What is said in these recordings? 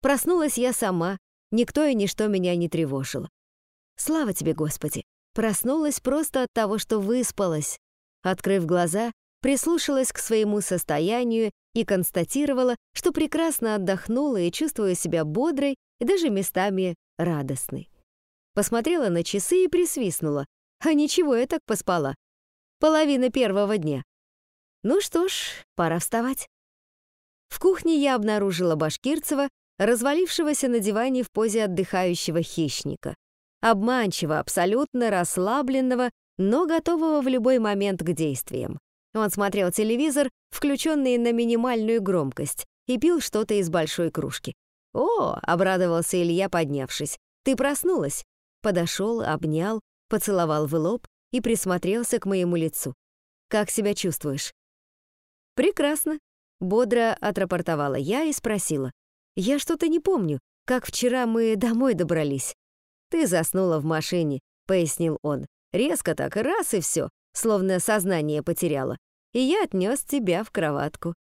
Проснулась я сама, никто и ничто меня не тревожило. Слава тебе, Господи! Проснулась просто от того, что выспалась. Открыв глаза, прислушалась к своему состоянию и констатировала, что прекрасно отдохнула и чувствую себя бодрой и даже местами радостной. Посмотрела на часы и присвистнула. А ничего, я так поспала. Половина первого дня. Ну что ж, пора вставать. В кухне я обнаружила Башкирцева, развалившегося на диване в позе отдыхающего хищника. Обманчиво, абсолютно расслабленного, но готового в любой момент к действиям. Он смотрел телевизор, включенный на минимальную громкость, и пил что-то из большой кружки. «О!» — обрадовался Илья, поднявшись. «Ты проснулась?» Подошел, обнял, поцеловал в лоб и присмотрелся к моему лицу. «Как себя чувствуешь?» «Прекрасно», — бодро отрапортовала я и спросила. «Я что-то не помню, как вчера мы домой добрались». «Ты заснула в машине», — пояснил он. «Резко так, раз и все, словно сознание потеряла. И я отнес тебя в кроватку».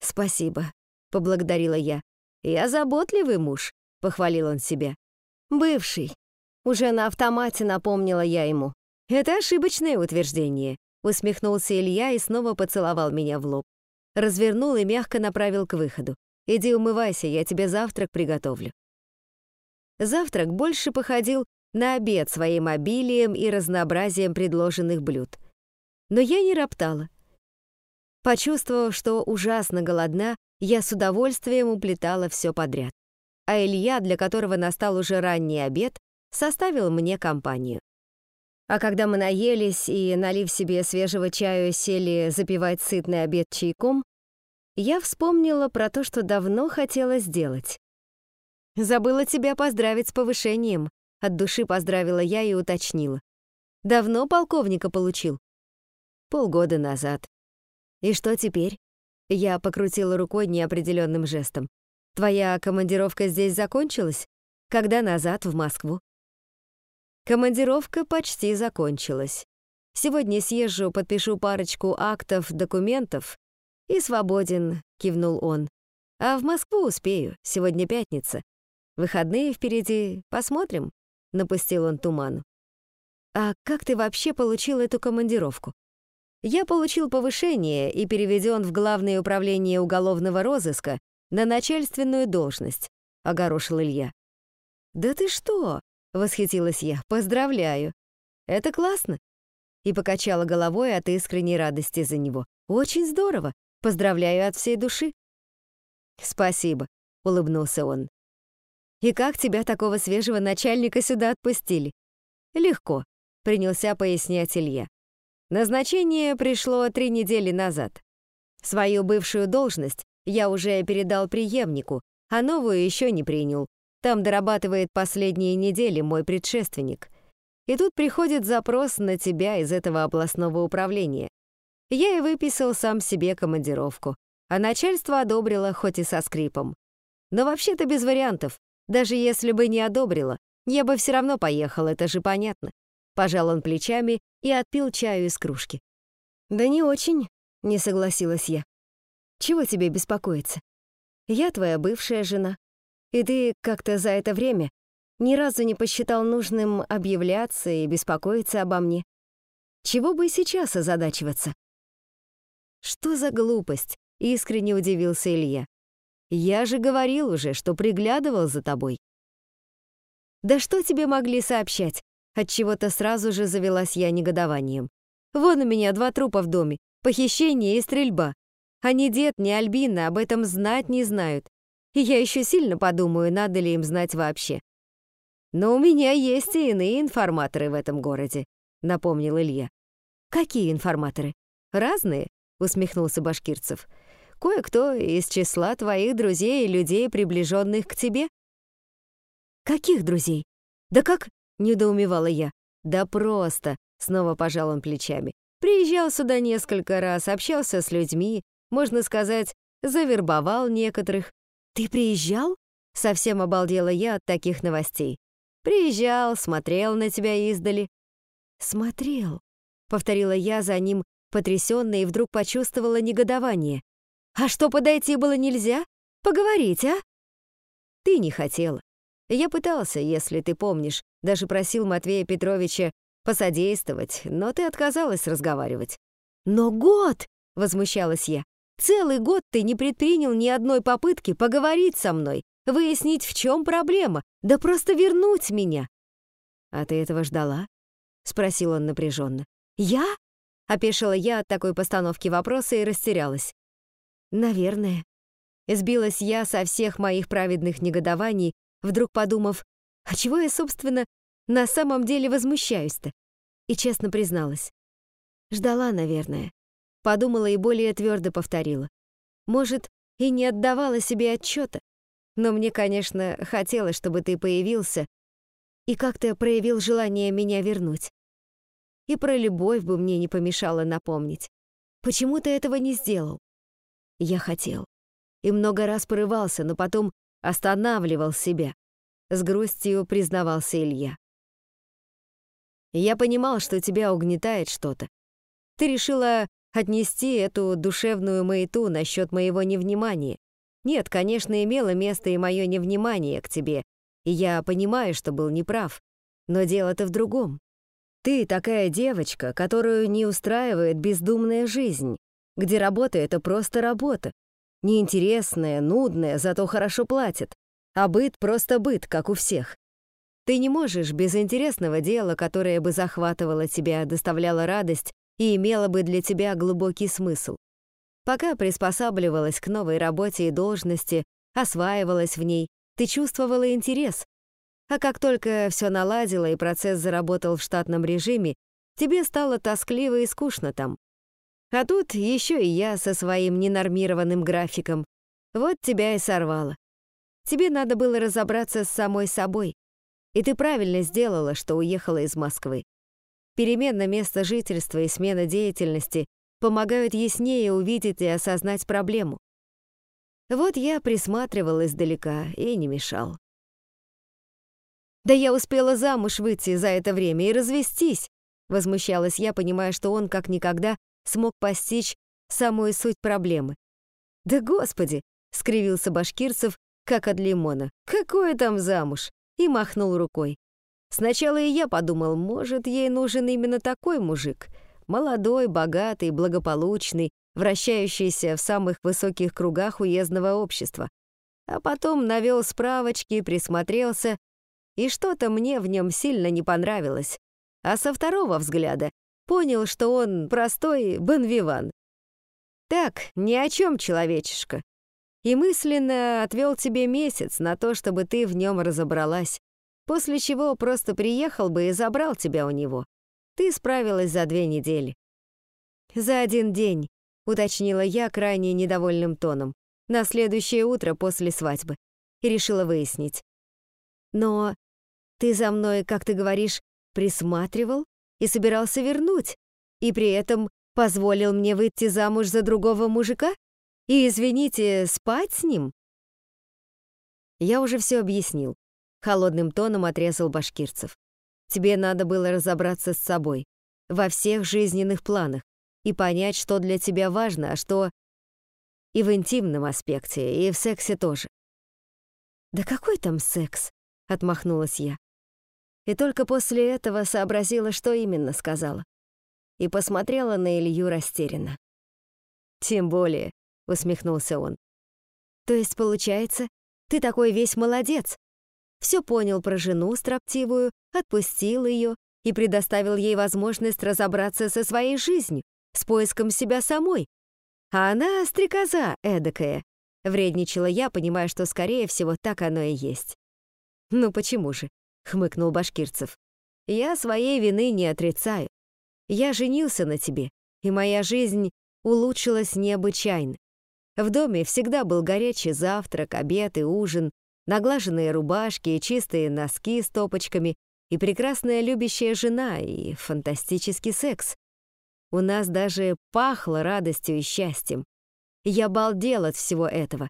«Спасибо», — поблагодарила я. «Я заботливый муж», — похвалил он себя. «Бывший». Уже на автомате напомнила я ему. «Это ошибочное утверждение», — усмехнулся Илья и снова поцеловал меня в лоб. Развернул и мягко направил к выходу. «Иди умывайся, я тебе завтрак приготовлю». Завтрак больше походил на обед своим обилием и разнообразием предложенных блюд. Но я не роптала. Почувствовав, что ужасно голодна, я с удовольствием уплетала все подряд. А Илья, для которого настал уже ранний обед, составил мне компанию. А когда мы наелись и, налив себе свежего чаю, сели запивать сытный обед чайком, я вспомнила про то, что давно хотела сделать. «Забыла тебя поздравить с повышением», — от души поздравила я и уточнила. «Давно полковника получил?» «Полгода назад». «И что теперь?» Я покрутила рукой неопределенным жестом. «Твоя командировка здесь закончилась? Когда назад в Москву?» Командировка почти закончилась. Сегодня съезжу, подпишу парочку актов, документов и свободен, кивнул он. А в Москву успею, сегодня пятница. Выходные впереди, посмотрим, напустил он туману. А как ты вообще получил эту командировку? Я получил повышение и переведен в Главное управление уголовного розыска на начальственную должность, огорошил Илья. Да ты что? Восхитилась я. Поздравляю. Это классно. И покачала головой от искренней радости за него. Очень здорово. Поздравляю от всей души. Спасибо, улыбнулся он. И как тебя такого свежего начальника сюда отпустили? Легко, принялся пояснять Илья. Назначение пришло три недели назад. Свою бывшую должность я уже передал преемнику, а новую еще не принял, там дорабатывает последние недели мой предшественник. И тут приходит запрос на тебя из этого областного управления. Я и выписал сам себе командировку, а начальство одобрило, хоть и со скрипом. Но вообще-то без вариантов. Даже если бы не одобрило, я бы все равно поехал, это же понятно. Пожал он плечами и отпил чаю из кружки. «Да не очень», — не согласилась я. «Чего тебе беспокоиться? Я твоя бывшая жена, и ты как-то за это время ни разу не посчитал нужным объявляться и беспокоиться обо мне. Чего бы и сейчас озадачиваться? Что за глупость? Искренне удивился Илья. Я же говорил уже, что приглядывал за тобой. Да что тебе могли сообщать? От чего-то сразу же завелась я негодованием. Вон у меня два трупа в доме, похищение и стрельба. А ни дед, ни Альбина об этом знать не знают. И я еще сильно подумаю, надо ли им знать вообще. Но у меня есть и иные информаторы в этом городе, напомнил Илья. Какие информаторы? Разные, усмехнулся Башкирцев. Кое-кто из числа твоих друзей и людей, приближенных к тебе. Каких друзей? Да как? недоумевала я. Да просто, снова пожал он плечами. Приезжал сюда несколько раз, общался с людьми, можно сказать, завербовал некоторых, «Ты приезжал?» — совсем обалдела я от таких новостей. «Приезжал, смотрел на тебя издали». «Смотрел», — повторила я за ним, потрясённая, и вдруг почувствовала негодование. «А что, подойти было нельзя? Поговорить, а?» Ты не хотела. Я пытался, если ты помнишь, даже просил Матвея Петровича посодействовать, но ты отказалась разговаривать. «Но год!» — возмущалась я. «Целый год ты не предпринял ни одной попытки поговорить со мной, выяснить, в чем проблема, да просто вернуть меня». «А ты этого ждала?» — спросил он напряженно. «Я?» — опешила я от такой постановки вопроса и растерялась. «Наверное». Сбилась я со всех моих праведных негодований, вдруг подумав, а чего я, собственно, на самом деле возмущаюсь-то? И честно призналась. Ждала, наверное. Подумала и более твердо повторила. Может, и не отдавала себе отчета, но мне, конечно, хотелось, чтобы ты появился и как-то проявил желание меня вернуть. И про любовь бы мне не помешало напомнить. Почему ты этого не сделал? Я хотел. И много раз порывался, но потом останавливал себя. С грустью признавался Илья. Я понимал, что тебя угнетает что-то. Ты решила отнести эту душевную маяту насчет моего невнимания. Нет, конечно, имело место и мое невнимание к тебе, и я понимаю, что был неправ. Но дело-то в другом. Ты такая девочка, которую не устраивает бездумная жизнь, где работа — это просто работа. Неинтересная, нудная, зато хорошо платят. А быт — просто быт, как у всех. Ты не можешь без интересного дела, которое бы захватывало тебя, доставляло радость и имело бы для тебя глубокий смысл. Пока приспосабливалась к новой работе и должности, осваивалась в ней, ты чувствовала интерес. А как только все наладило и процесс заработал в штатном режиме, тебе стало тоскливо и скучно там. А тут еще и я со своим ненормированным графиком. Вот тебя и сорвало. Тебе надо было разобраться с самой собой. И ты правильно сделала, что уехала из Москвы. Перемена места жительства и смена деятельности помогают яснее увидеть и осознать проблему. Вот я присматривал издалека и не мешал. «Да я успела замуж выйти за это время и развестись!» Возмущалась я, понимая, что он как никогда смог постичь самую суть проблемы. «Да господи!» — скривился Башкирцев, как от лимона. «Какое там замуж?» И махнул рукой. Сначала и я подумал, может, ей нужен именно такой мужик. Молодой, богатый, благополучный, вращающийся в самых высоких кругах уездного общества. А потом навел справочки, присмотрелся, и что-то мне в нем сильно не понравилось. А со второго взгляда понял, что он простой бонвиван. Так, ни о чем, человечишка. И мысленно отвел тебе месяц на то, чтобы ты в нем разобралась, после чего просто приехал бы и забрал тебя у него. Ты справилась за две недели. За один день, уточнила я крайне недовольным тоном, на следующее утро после свадьбы, и решила выяснить. Но ты за мной, как ты говоришь, присматривал и собирался вернуть, и при этом позволил мне выйти замуж за другого мужика? И, извините, спать с ним? Я уже все объяснил. Холодным тоном отрезал башкирцев. Тебе надо было разобраться с собой, во всех жизненных планах, и понять, что для тебя важно, а что и в интимном аспекте, и в сексе тоже. «Да какой там секс?» — отмахнулась я. И только после этого сообразила, что именно сказала. И посмотрела на Илью растерянно. «Тем более», — усмехнулся он. «То есть, получается, ты такой весь молодец. Все понял про жену строптивую, отпустил ее и предоставил ей возможность разобраться со своей жизнью, с поиском себя самой. А она стрекоза эдакая. Вредничала я, понимая, что, скорее всего, так оно и есть. «Ну почему же?» — хмыкнул Башкирцев. «Я своей вины не отрицаю. Я женился на тебе, и моя жизнь улучшилась необычайно. В доме всегда был горячий завтрак, обед и ужин, наглаженные рубашки и чистые носки с топочками, и прекрасная любящая жена, и фантастический секс. У нас даже пахло радостью и счастьем. Я балдел от всего этого.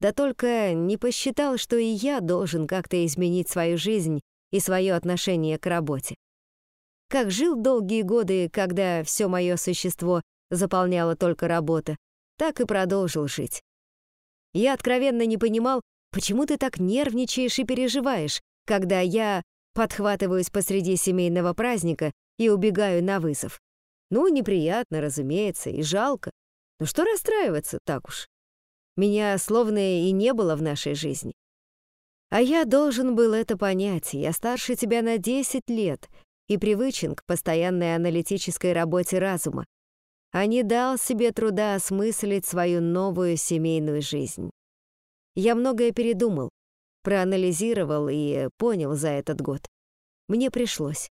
Да только не посчитал, что и я должен как-то изменить свою жизнь и свое отношение к работе. Как жил долгие годы, когда все мое существо заполняла только работа, так и продолжил жить. Я откровенно не понимал, почему ты так нервничаешь и переживаешь, когда я подхватываюсь посреди семейного праздника и убегаю на вызов? Ну, неприятно, разумеется, и жалко. Но что расстраиваться так уж? Меня словно и не было в нашей жизни. А я должен был это понять. Я старше тебя на 10 лет и привычен к постоянной аналитической работе разума, а не дал себе труда осмыслить свою новую семейную жизнь. Я многое передумал, проанализировал и понял за этот год. Мне пришлось.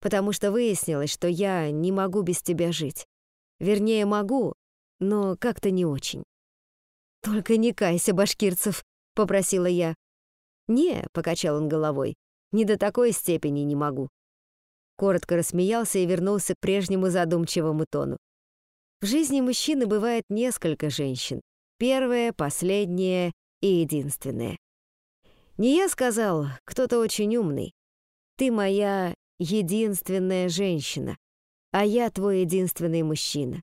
Потому что выяснилось, что я не могу без тебя жить. Вернее, могу, но как-то не очень. «Только не кайся, башкирцев», — попросила я. «Не», — покачал он головой, — «не до такой степени не могу». Коротко рассмеялся и вернулся к прежнему задумчивому тону. В жизни мужчины бывает несколько женщин. Первая, последняя и единственная. Не я сказал, кто-то очень умный. Ты моя единственная женщина, а я твой единственный мужчина.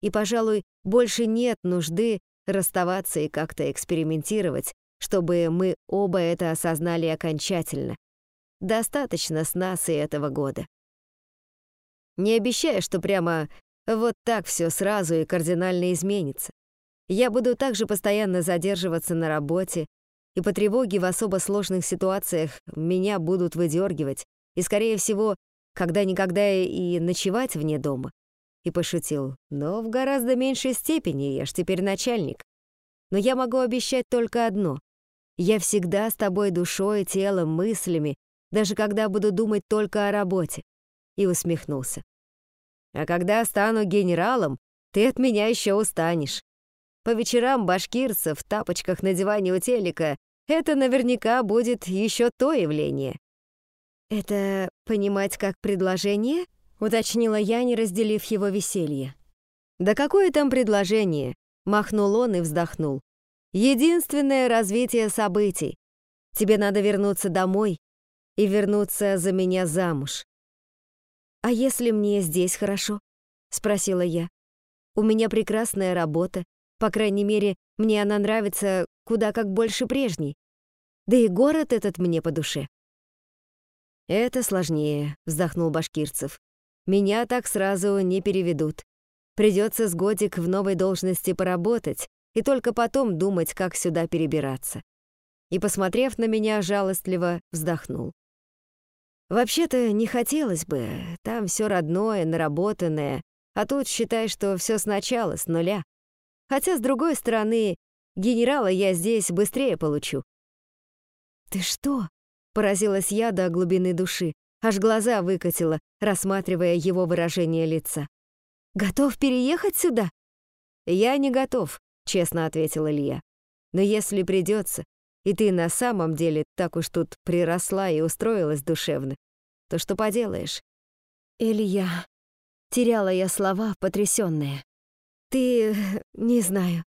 И, пожалуй, больше нет нужды расставаться и как-то экспериментировать, чтобы мы оба это осознали окончательно. Достаточно с нас и этого года. Не обещаю, что прямо вот так все сразу и кардинально изменится. Я буду также постоянно задерживаться на работе, и по тревоге в особо сложных ситуациях меня будут выдергивать, и, скорее всего, когда-никогда и ночевать вне дома. И пошутил, но в гораздо меньшей степени, я ж теперь начальник. Но я могу обещать только одно. Я всегда с тобой душой, телом, мыслями, даже когда буду думать только о работе. И усмехнулся. А когда стану генералом, ты от меня еще устанешь. По вечерам башкирцев в тапочках на диване у телека это наверняка будет еще то явление. «Это понимать как предложение?» — уточнила я, не разделив его веселье. «Да какое там предложение?» — махнул он и вздохнул. Единственное развитие событий. Тебе надо вернуться домой и вернуться за меня замуж. А если мне здесь хорошо? спросила я. У меня прекрасная работа, по крайней мере, мне она нравится куда как больше прежней. Да и город этот мне по душе. Это сложнее, вздохнул Башкирцев. Меня так сразу не переведут. Придется с годик в новой должности поработать, и только потом думать, как сюда перебираться. И, посмотрев на меня жалостливо, вздохнул. Вообще-то не хотелось бы, там все родное, наработанное, а тут считай, что все сначала, с нуля. Хотя, с другой стороны, генерала я здесь быстрее получу. «Ты что?» — поразилась я до глубины души, аж глаза выкатила, рассматривая его выражение лица. «Готов переехать сюда?» «Я не готов», честно ответил Илья. Но если придется, и ты на самом деле так уж тут приросла и устроилась душевно, то что поделаешь? Илья, теряла я слова, потрясённая. Ты, не знаю,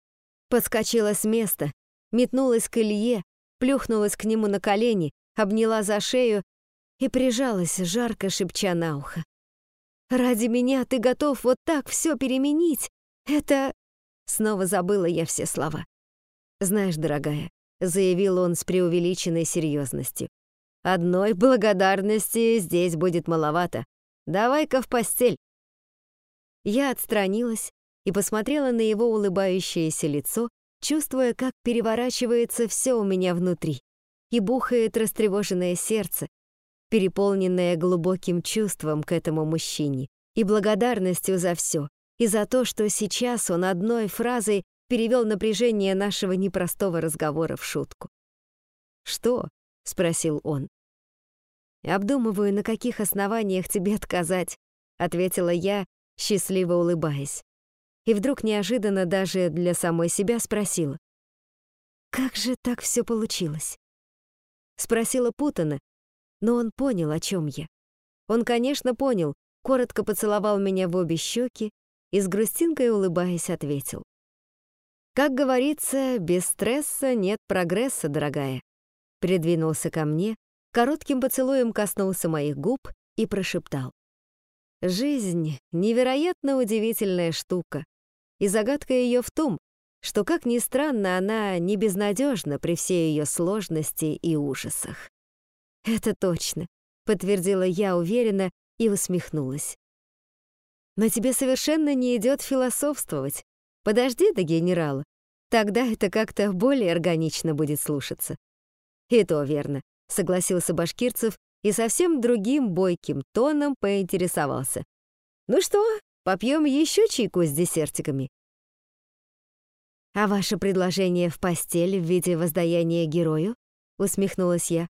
подскочила с места, метнулась к Илье, плюхнулась к нему на колени, обняла за шею и прижалась, жарко шепча на ухо. «Ради меня ты готов вот так все переменить? Это... Снова забыла я все слова. «Знаешь, дорогая», — заявил он с преувеличенной серьезностью, «одной благодарности здесь будет маловато. Давай-ка в постель». Я отстранилась и посмотрела на его улыбающееся лицо, чувствуя, как переворачивается все у меня внутри и бухает растревоженное сердце, переполненное глубоким чувством к этому мужчине и благодарностью за все, и за то, что сейчас он одной фразой перевел напряжение нашего непростого разговора в шутку. «Что?» — спросил он. «Обдумываю, на каких основаниях тебе отказать», — ответила я, счастливо улыбаясь. И вдруг неожиданно даже для самой себя спросила. «Как же так все получилось?» Спросила путано, но он понял, о чем я. Он, конечно, понял, коротко поцеловал меня в обе щеки, и с грустинкой улыбаясь ответил. «Как говорится, без стресса нет прогресса, дорогая». Придвинулся ко мне, коротким поцелуем коснулся моих губ и прошептал. «Жизнь — невероятно удивительная штука, и загадка ее в том, что, как ни странно, она не безнадежна при всей ее сложности и ужасах. «Это точно», — подтвердила я уверенно и усмехнулась. «Но тебе совершенно не идет философствовать. Подожди до генерала. Тогда это как-то более органично будет слушаться». «И то верно», — согласился Башкирцев и совсем другим бойким тоном поинтересовался. «Ну что, попьем еще чайку с десертиками?» «А ваше предложение в постель в виде воздаяния герою?» — усмехнулась я.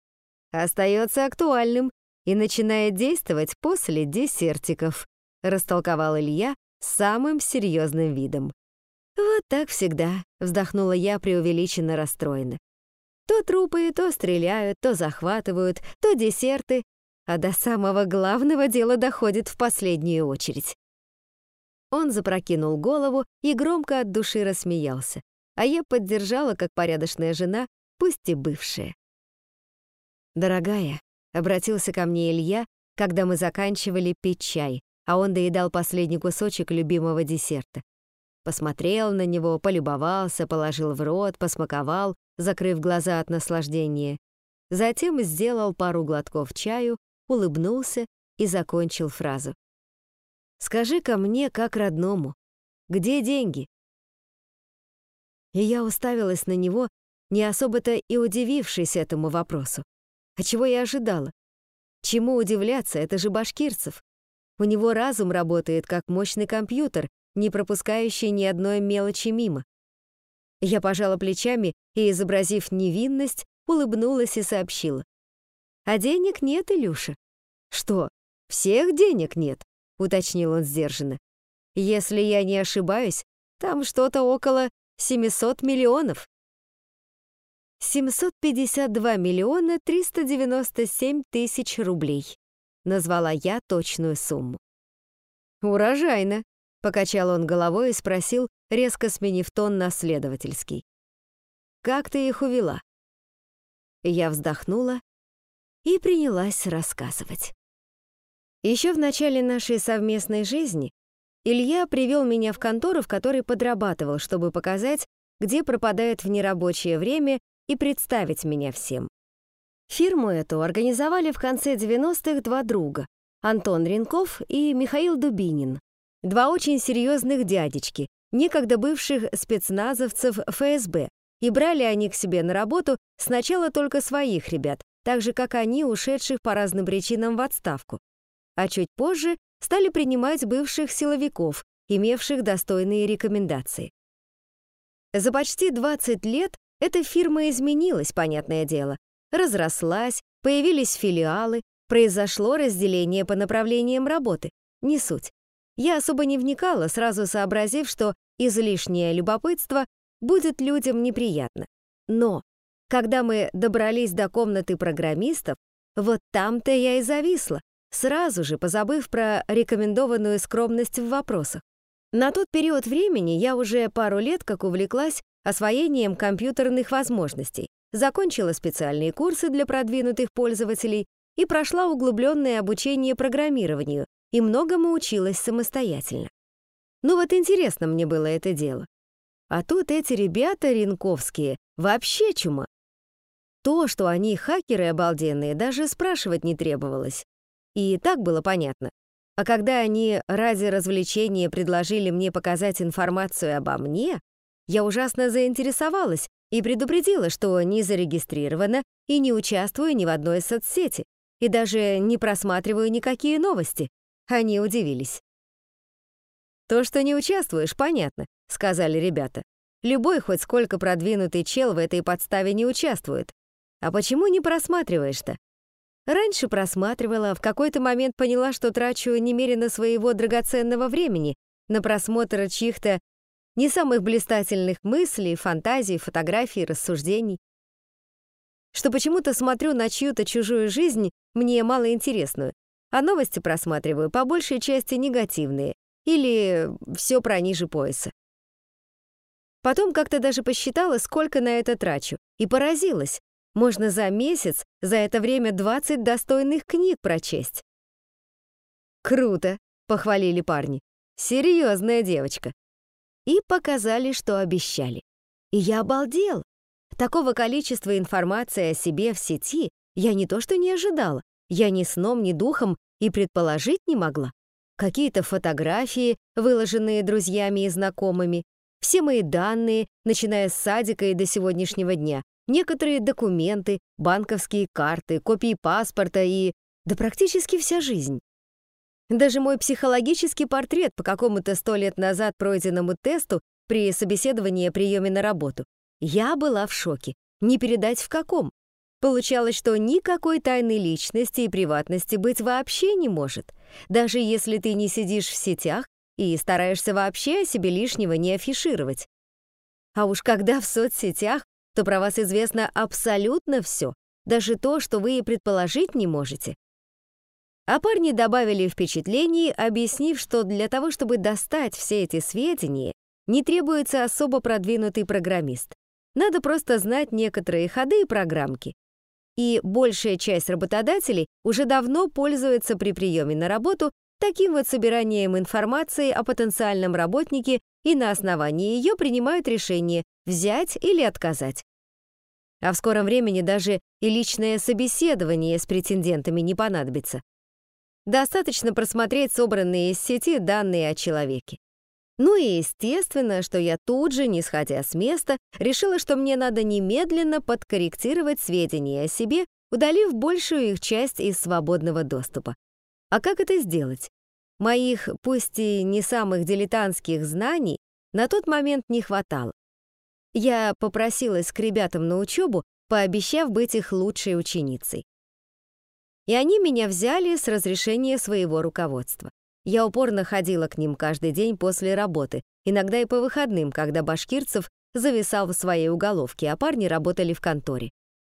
«Остается актуальным и начинает действовать после десертиков», — растолковал Илья самым серьезным видом. «Вот так всегда», — вздохнула я преувеличенно расстроена. То трупы, то стреляют, то захватывают, то десерты, а до самого главного дела доходит в последнюю очередь. Он запрокинул голову и громко от души рассмеялся, а я поддержала, как порядочная жена, пусть и бывшая. «Дорогая», — обратился ко мне Илья, когда мы заканчивали пить чай, а он доедал последний кусочек любимого десерта. Посмотрел на него, полюбовался, положил в рот, посмаковал, закрыв глаза от наслаждения. Затем сделал пару глотков чаю, улыбнулся и закончил фразу. Скажи-ка мне, как родному, где деньги?» И я уставилась на него, не особо-то и удивившись этому вопросу. А чего я ожидала? Чему удивляться, это же башкирцев. У него разум работает как мощный компьютер, не пропускающий ни одной мелочи мимо. Я пожала плечами и, изобразив невинность, улыбнулась и сообщила. «А денег нет, Илюша». «Что, всех денег нет?» уточнил он сдержанно. Если я не ошибаюсь, там что-то около 700 миллионов. 752 миллиона 397 тысяч рублей. Назвала я точную сумму. «Урожайно», — покачал он головой и спросил, резко сменив тон на следовательский. «Как ты их увела?» Я вздохнула и принялась рассказывать. Еще в начале нашей совместной жизни Илья привел меня в контору, в которой подрабатывал, чтобы показать, где пропадает в нерабочее время и представить меня всем. Фирму эту организовали в конце 90-х два друга — Антон Ренков и Михаил Дубинин. Два очень серьезных дядечки, некогда бывших спецназовцев ФСБ, и брали они к себе на работу сначала только своих ребят, так же, как они, ушедших по разным причинам в отставку а чуть позже стали принимать бывших силовиков, имевших достойные рекомендации. За почти 20 лет эта фирма изменилась, понятное дело, разрослась, появились филиалы, произошло разделение по направлениям работы. Не суть. Я особо не вникала, сразу сообразив, что излишнее любопытство будет людям неприятно. Но когда мы добрались до комнаты программистов, вот там-то я и зависла, сразу же позабыв про рекомендованную скромность в вопросах. На тот период времени я уже пару лет как увлеклась освоением компьютерных возможностей, закончила специальные курсы для продвинутых пользователей и прошла углубленное обучение программированию и многому училась самостоятельно. Ну вот интересно мне было это дело. А тут эти ребята ринковские вообще чума. То, что они хакеры обалденные, даже спрашивать не требовалось. И так было понятно. А когда они ради развлечения предложили мне показать информацию обо мне, я ужасно заинтересовалась и предупредила, что не зарегистрирована и не участвую ни в одной соцсети, и даже не просматриваю никакие новости. Они удивились. «То, что не участвуешь, понятно», — сказали ребята. «Любой хоть сколько продвинутый чел в этой подставе не участвует. А почему не просматриваешь-то? Раньше просматривала, в какой-то момент поняла, что трачу немерено своего драгоценного времени на просмотр чьих-то не самых блистательных мыслей, фантазий, фотографий, рассуждений. Что почему-то смотрю на чью-то чужую жизнь, мне мало интересную, а новости просматриваю по большей части негативные или все про ниже пояса. Потом как-то даже посчитала, сколько на это трачу, и поразилась, можно за месяц за это время 20 достойных книг прочесть. «Круто!» — похвалили парни. «Серьезная девочка!» И показали, что обещали. И я обалдел. Такого количества информации о себе в сети я не то что не ожидала, я ни сном, ни духом и предположить не могла. Какие-то фотографии, выложенные друзьями и знакомыми, все мои данные, начиная с садика и до сегодняшнего дня, некоторые документы, банковские карты, копии паспорта и... да практически вся жизнь. Даже мой психологический портрет по какому-то сто лет назад пройденному тесту при собеседовании о приеме на работу. Я была в шоке. Не передать в каком. Получалось, что никакой тайной личности и приватности быть вообще не может, даже если ты не сидишь в сетях и стараешься вообще о себе лишнего не афишировать. А уж когда в соцсетях, то про вас известно абсолютно все, даже то, что вы и предположить не можете. А парни добавили впечатлений, объяснив, что для того, чтобы достать все эти сведения, не требуется особо продвинутый программист. Надо просто знать некоторые ходы и программки, и большая часть работодателей уже давно пользуется при приеме на работу таким вот собиранием информации о потенциальном работнике и на основании ее принимают решение взять или отказать. А в скором времени даже и личное собеседование с претендентами не понадобится. Достаточно просмотреть собранные из сети данные о человеке. Ну и естественно, что я тут же, не сходя с места, решила, что мне надо немедленно подкорректировать сведения о себе, удалив большую их часть из свободного доступа. А как это сделать? Моих, пусть и не самых дилетантских знаний, на тот момент не хватало. Я попросилась к ребятам на учебу, пообещав быть их лучшей ученицей. И они меня взяли с разрешения своего руководства. Я упорно ходила к ним каждый день после работы, иногда и по выходным, когда Башкирцев зависал в своей уголовке, а парни работали в конторе.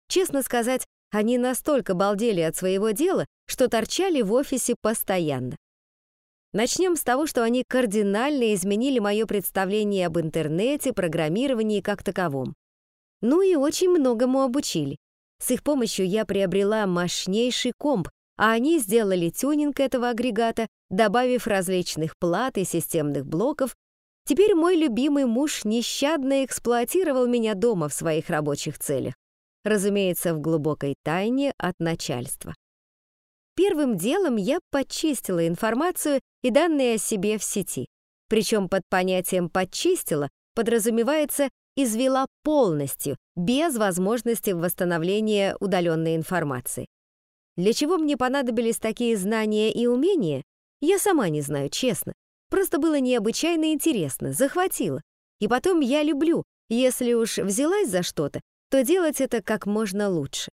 Честно сказать, они настолько балдели от своего дела, что торчали в офисе постоянно. Начнем с того, что они кардинально изменили мое представление об интернете, программировании как таковом. Ну и очень многому обучили. С их помощью я приобрела мощнейший комп, а они сделали тюнинг этого агрегата, добавив различных плат и системных блоков. Теперь мой любимый муж нещадно эксплуатировал меня дома в своих рабочих целях. Разумеется, в глубокой тайне от начальства. Первым делом я подчистила информацию и данные о себе в сети. Причем под понятием «подчистила» подразумевается извела полностью, без возможности восстановления удаленной информации. Для чего мне понадобились такие знания и умения, я сама не знаю, честно. Просто было необычайно интересно, захватило. И потом я люблю, если уж взялась за что-то, то делать это как можно лучше.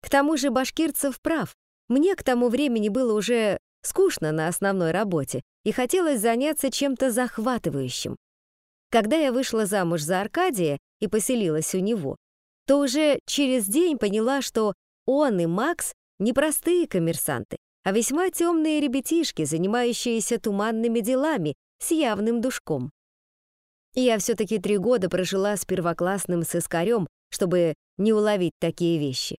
К тому же Башкирцев прав. Мне к тому времени было уже скучно на основной работе и хотелось заняться чем-то захватывающим. Когда я вышла замуж за Аркадия и поселилась у него, то уже через день поняла, что он и Макс не простые коммерсанты, а весьма темные ребятишки, занимающиеся туманными делами с явным душком. Я все-таки три года прожила с первоклассным сыскарем, чтобы не уловить такие вещи.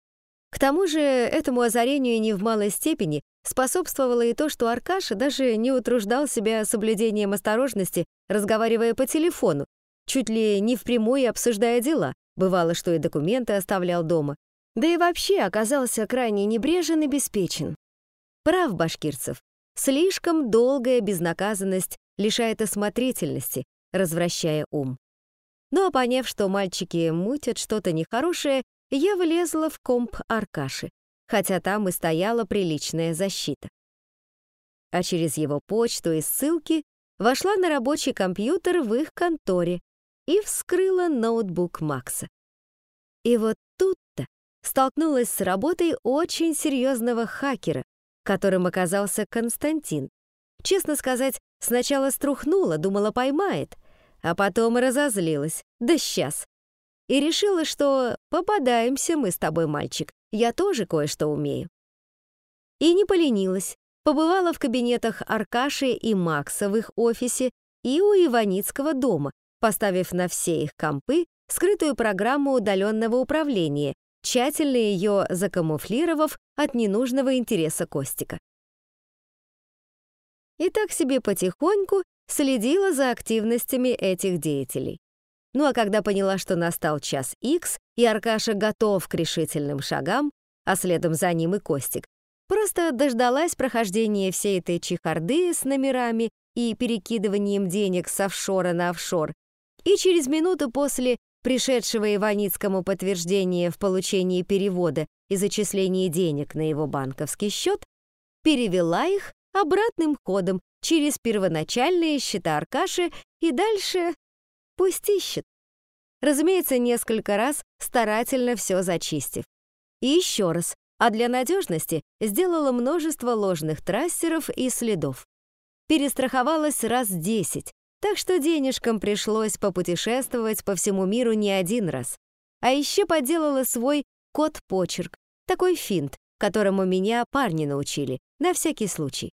К тому же этому озарению не в малой степени способствовало и то, что Аркаша даже не утруждал себя соблюдением осторожности, разговаривая по телефону, чуть ли не впрямую обсуждая дела. Бывало, что и документы оставлял дома, да и вообще оказался крайне небрежен и беспечен. Прав башкирцев. Слишком долгая безнаказанность лишает осмотрительности, развращая ум. А поняв, что мальчики мутят что-то нехорошее, я влезла в комп Аркаши, хотя там и стояла приличная защита. А через его почту и ссылки вошла на рабочий компьютер в их конторе и вскрыла ноутбук Макса. И вот тут-то столкнулась с работой очень серьезного хакера, которым оказался Константин. Честно сказать, сначала струхнула, думала, поймает, а потом разозлилась. Да сейчас. И решила, что попадаемся мы с тобой, мальчик. Я тоже кое-что умею. И не поленилась. Побывала в кабинетах Аркаши и Макса в их офисе и у Иваницкого дома, поставив на все их компы скрытую программу удаленного управления, тщательно ее закамуфлировав от ненужного интереса Костика. И так себе потихоньку следила за активностями этих деятелей. Ну а когда поняла, что настал час X, и Аркаша готов к решительным шагам, а следом за ним и Костик, просто дождалась прохождения всей этой чехарды с номерами и перекидыванием денег с офшора на офшор, и через минуту после пришедшего Иваницкому подтверждения в получении перевода и зачислении денег на его банковский счет, перевела их обратным ходом через первоначальные счета Аркаши и дальше Пусть ищет. Разумеется, несколько раз старательно все зачистив. И еще раз, а для надежности сделала множество ложных трассеров и следов. Перестраховалась раз десять, так что денежкам пришлось попутешествовать по всему миру не один раз. А еще поделала свой код-почерк, такой финт, которому меня парни научили, на всякий случай.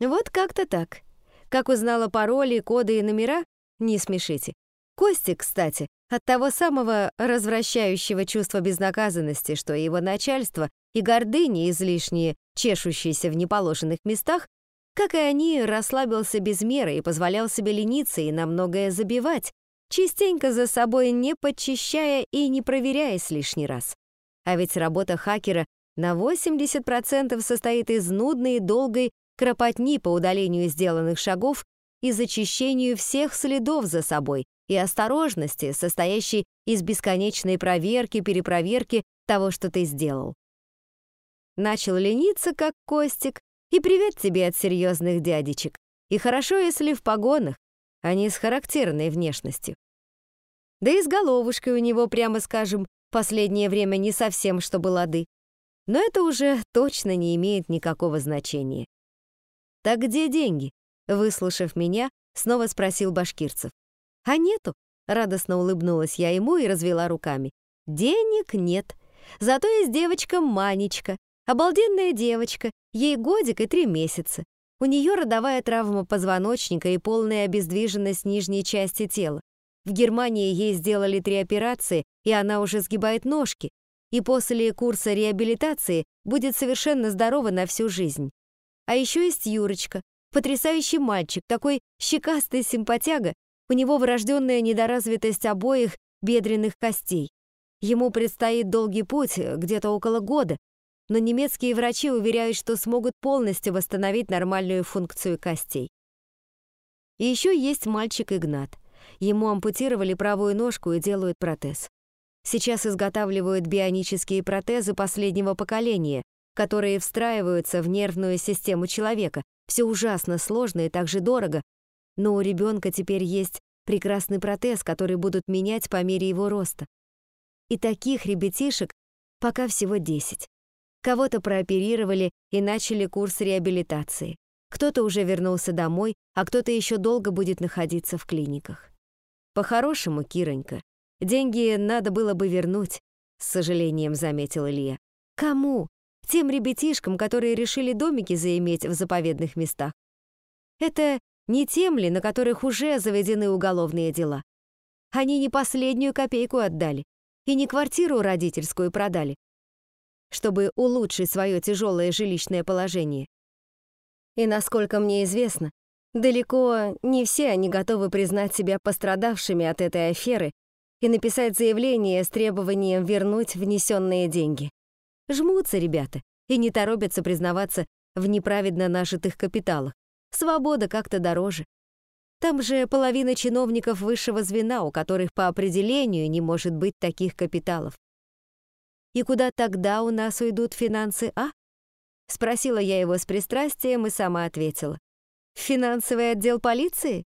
Вот как-то так. Как узнала пароли, коды и номера? Не смешите. Костик, кстати, от того самого развращающего чувства безнаказанности, что его начальство и гордыни излишние, чешущиеся в неположенных местах, как и они, расслабился без меры и позволял себе лениться и на многое забивать, частенько за собой не подчищая и не проверяясь лишний раз. А ведь работа хакера на 80% состоит из нудной и долгой кропотни по удалению сделанных шагов и зачищению всех следов за собой, и осторожности, состоящей из бесконечной проверки, перепроверки того, что ты сделал. Начал лениться, как Костик, и привет тебе от серьезных дядечек. И хорошо, если в погонах, а не с характерной внешностью. Да и с головушкой у него, прямо скажем, последнее время не совсем чтобы лады. Но это уже точно не имеет никакого значения. «Так где деньги?» Выслушав меня, снова спросил Башкирцев. «А нету», — радостно улыбнулась я ему и развела руками. «Денег нет. Зато есть девочка Манечка. Обалденная девочка, ей годик и три месяца. У нее родовая травма позвоночника и полная обездвиженность нижней части тела. В Германии ей сделали три операции, и она уже сгибает ножки. И после курса реабилитации будет совершенно здорова на всю жизнь. А еще есть Юрочка, потрясающий мальчик, такой щекастый симпатяга, у него врожденная недоразвитость обоих бедренных костей. Ему предстоит долгий путь, где-то около года, но немецкие врачи уверяют, что смогут полностью восстановить нормальную функцию костей. И еще есть мальчик Игнат. Ему ампутировали правую ножку и делают протез. Сейчас изготавливают бионические протезы последнего поколения, которые встраиваются в нервную систему человека. Все ужасно сложно и также дорого, но у ребенка теперь есть прекрасный протез, который будут менять по мере его роста. И таких ребятишек пока всего 10. Кого-то прооперировали и начали курс реабилитации. Кто-то уже вернулся домой, а кто-то еще долго будет находиться в клиниках. По-хорошему, Киронька, деньги надо было бы вернуть, с сожалением заметил Илья. Кому? Тем ребятишкам, которые решили домики заиметь в заповедных местах. Это не тем ли, на которых уже заведены уголовные дела? Они не последнюю копейку отдали и не квартиру родительскую продали, чтобы улучшить свое тяжелое жилищное положение. И насколько мне известно, далеко не все они готовы признать себя пострадавшими от этой аферы и написать заявление с требованием вернуть внесенные деньги. Жмутся ребята и не торопятся признаваться в неправедно нажитых капиталах. Свобода как-то дороже. Там же половина чиновников высшего звена, у которых по определению не может быть таких капиталов. И куда тогда у нас уйдут финансы, а? Спросила я его с пристрастием и сама ответила. Финансовый отдел полиции?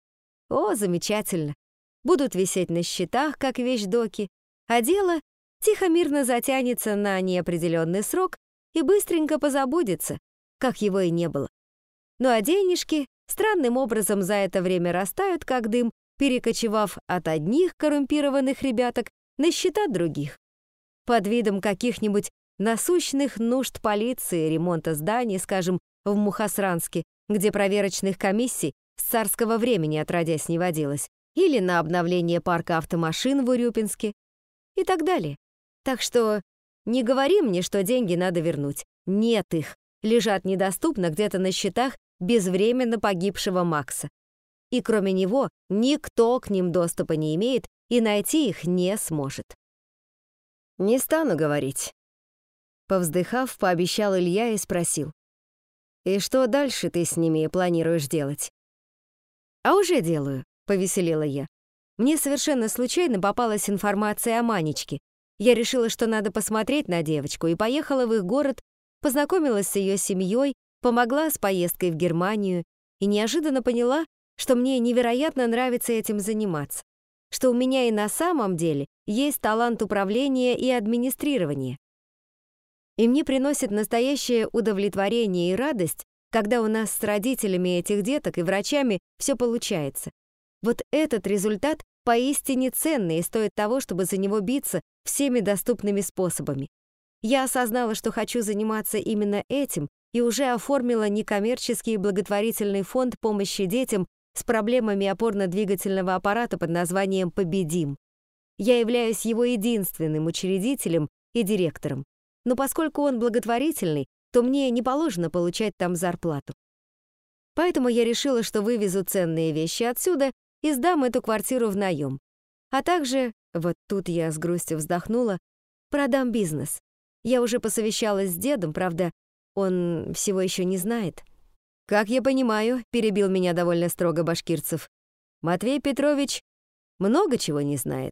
О, замечательно. Будут висеть на счетах, как вещдоки, а дело тихо-мирно затянется на неопределенный срок и быстренько позабудется, как его и не было. Ну а денежки странным образом за это время растают, как дым, перекочевав от одних коррумпированных ребяток на счета других. Под видом каких-нибудь насущных нужд полиции, ремонта зданий, скажем, в Мухасранске, где проверочных комиссий с царского времени отродясь не водилось, или на обновление парка автомашин в Урюпинске и так далее. Так что не говори мне, что деньги надо вернуть. Нет их. Лежат недоступно где-то на счетах безвременно погибшего Макса. и кроме него никто к ним доступа не имеет и найти их не сможет. «Не стану говорить», — повздыхав, пообещал Илья и спросил. «И что дальше ты с ними планируешь делать?» «А уже делаю», — повеселела я. Мне совершенно случайно попалась информация о Манечке. Я решила, что надо посмотреть на девочку, и поехала в их город, познакомилась с ее семьей, помогла с поездкой в Германию и неожиданно поняла, что мне невероятно нравится этим заниматься, что у меня и на самом деле есть талант управления и администрирования. И мне приносит настоящее удовлетворение и радость, когда у нас с родителями этих деток и врачами все получается. Вот этот результат поистине ценный и стоит того, чтобы за него биться всеми доступными способами. Я осознала, что хочу заниматься именно этим и уже оформила некоммерческий благотворительный фонд помощи детям с проблемами опорно-двигательного аппарата под названием «Победим». Я являюсь его единственным учредителем и директором. Но поскольку он благотворительный, то мне не положено получать там зарплату. Поэтому я решила, что вывезу ценные вещи отсюда и сдам эту квартиру в наем. А также, вот тут я с грустью вздохнула, продам бизнес. Я уже посовещалась с дедом, правда, он всего еще не знает. «Как я понимаю», — перебил меня довольно строго Башкирцев, «Матвей Петрович много чего не знает».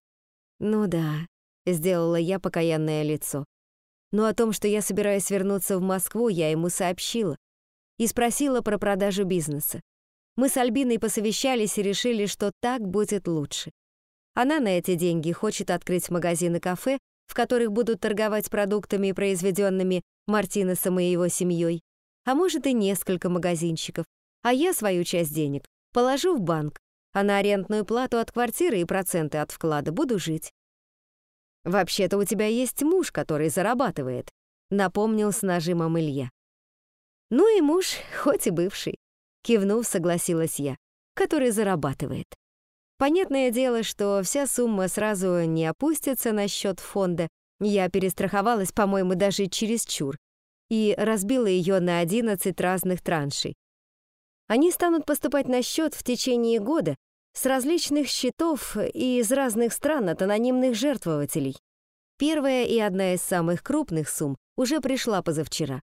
«Ну да», — сделала я покаянное лицо. Но о том, что я собираюсь вернуться в Москву, я ему сообщила. И спросила про продажу бизнеса. Мы с Альбиной посовещались и решили, что так будет лучше. Она на эти деньги хочет открыть магазин и кафе, в которых будут торговать продуктами, произведенными Мартинесом и его семьей, а может и несколько магазинчиков. А я свою часть денег положу в банк, а на арендную плату от квартиры и проценты от вклада буду жить. «Вообще-то у тебя есть муж, который зарабатывает», — напомнил с нажимом Илья. «Ну и муж, хоть и бывший», — кивнув, согласилась я, «который зарабатывает». Понятное дело, что вся сумма сразу не опустится на счет фонда. Я перестраховалась, по-моему, даже чересчур, и разбила ее на 11 разных траншей. Они станут поступать на счет в течение года с различных счетов и из разных стран от анонимных жертвователей. Первая и одна из самых крупных сумм уже пришла позавчера.